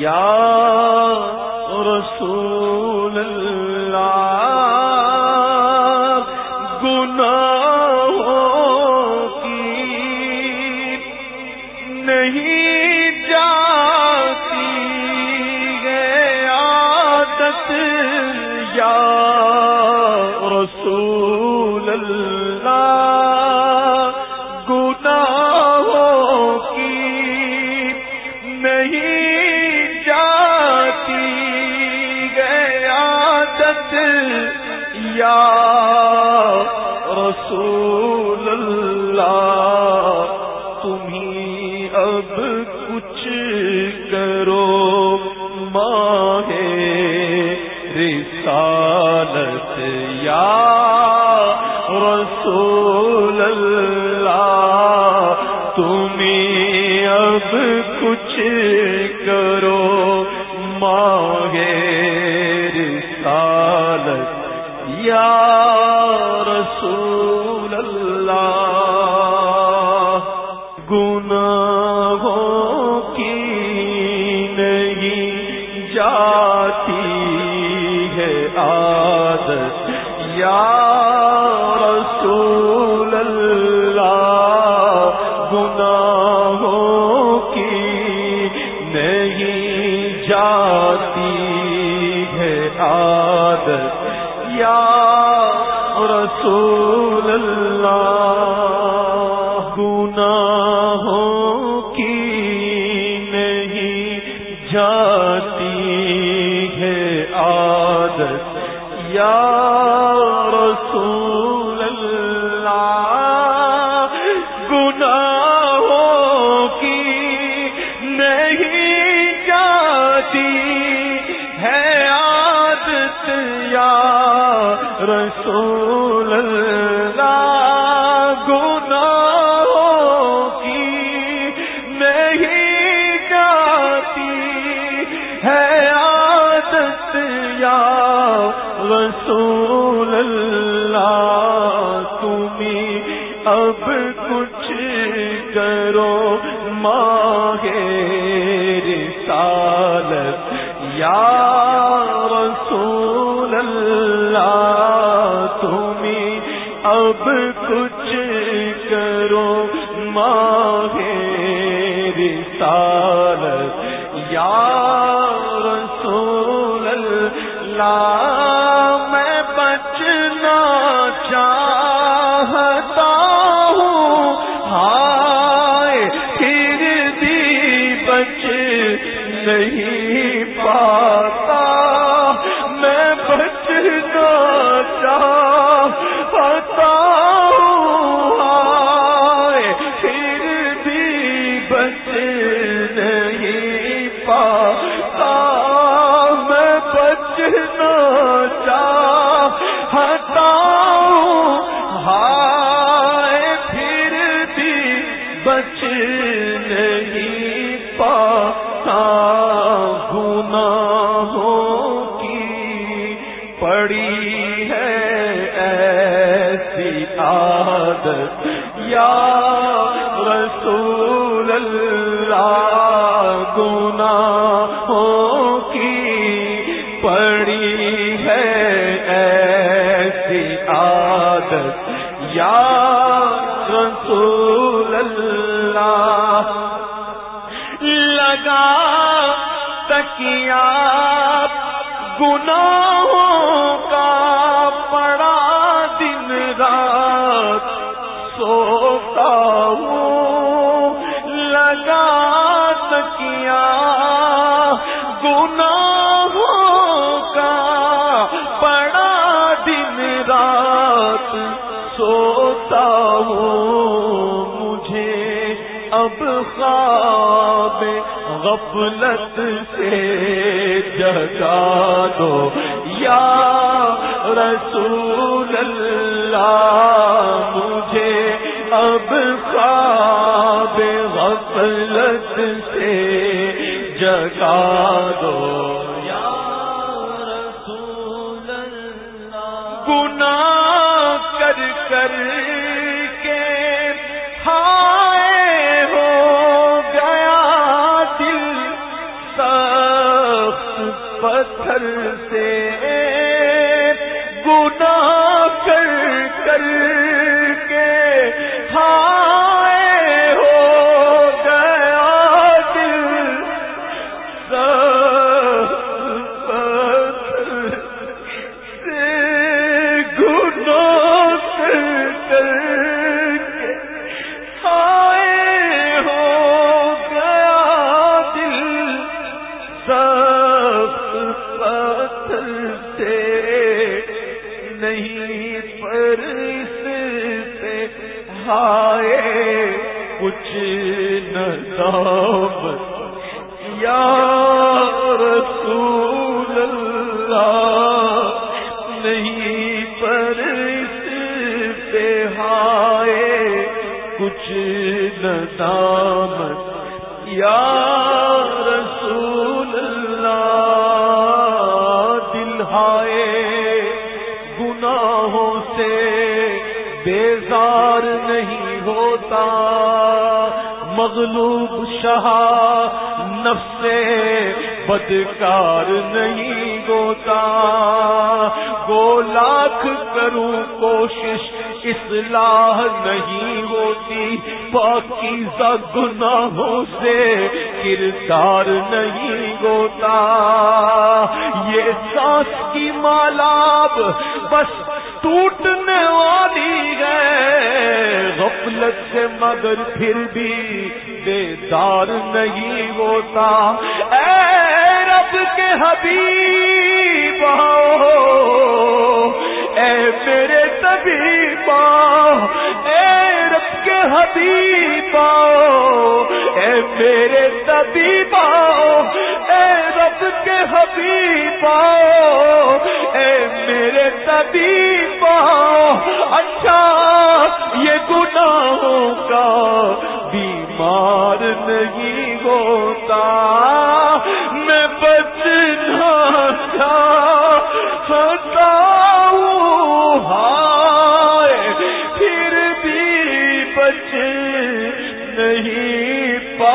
یا رسول اللہ گناہوں جاتی ہے عادت۔ یا رسول اللہ، تمہیں اب کچھ کرو ماں ہے رسالت یا رسول اللہ، تمہیں اب کچھ کرو ماں ہے یا رسول اللہ گناہوں کی نہیں جاتی ہے عادت یا جاتی ہے عادت۔ یا رسول اللہ گناہوں کی نہیں جاتی ہے عادت۔ یا رسول تار یا رسول اللہ میری عادت، یا رسول اللہ، گناہوں کی پڑی ہے ایسی عادت، یا رسول اللہ۔ لگا تکیا گناہوں سوتا ہوں مجھے اب خواب غفلت سے جگا دو۔ یا رسول اللہ، مجھے اب خواب غفلت سے جگا دو۔ کر کے ہائے ہو گیا دل سخت پتھر سے گنا کر کر کے ہائے پہ ہائے، کچھ نام یا رسول اللہ، دل ہائے، گناہوں سے بیزار نہیں ہوتا۔ مغلوب شاہ، نفس بدکار نہیں ہوتا۔ گو لاکھ کروں کوشش اصلاح نہیں ہوتی۔ باقی گناہوں سے کردار نہیں ہوتا۔ یہ سانس کی مالاب بس ٹوٹنے والی ہے۔ غفلت سے مگر پھر بھی بیدار نہیں ہوتا۔ اے رب کے حبیب اے میرے طبیب اے رب کے حبیب اے میرے طبیب اے رب کے حبیب اے میرے طبیب اچھا نہیں پا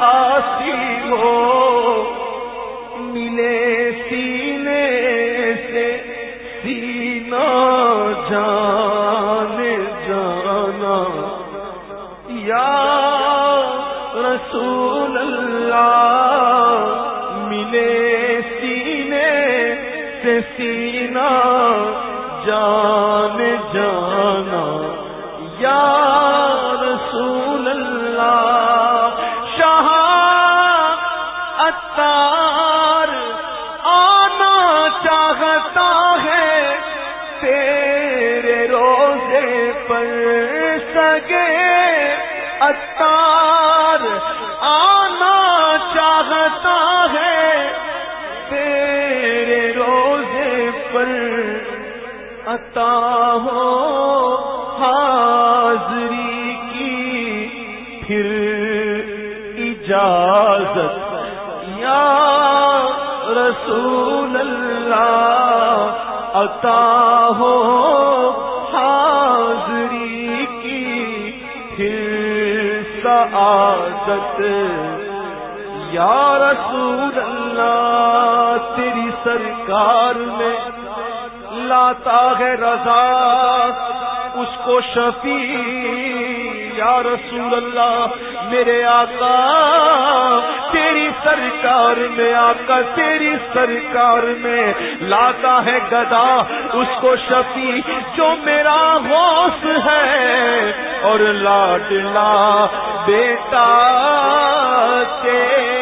آسی ہو، ملے سینے سے سینا جان جانا۔ یا رسول اللہ، ملے سینے سے سینا جان جانا۔ یا رسول آنا چاہتا ہے تیرے روزے پر عطا ہو حاضری کی پھر اجازت۔ یا رسول اللہ، عطا ہو سعادت یا رسول اللہ، تیری سرکار میں لاتا ہے رضا، اس کو شفیع۔ یا رسول اللہ، میرے آقا سرکار میں، آقا تیری سرکار میں لاتا ہے گدا، اس کو شفیع جو میرا غوث ہے۔ اور لاڈلا بیٹا کے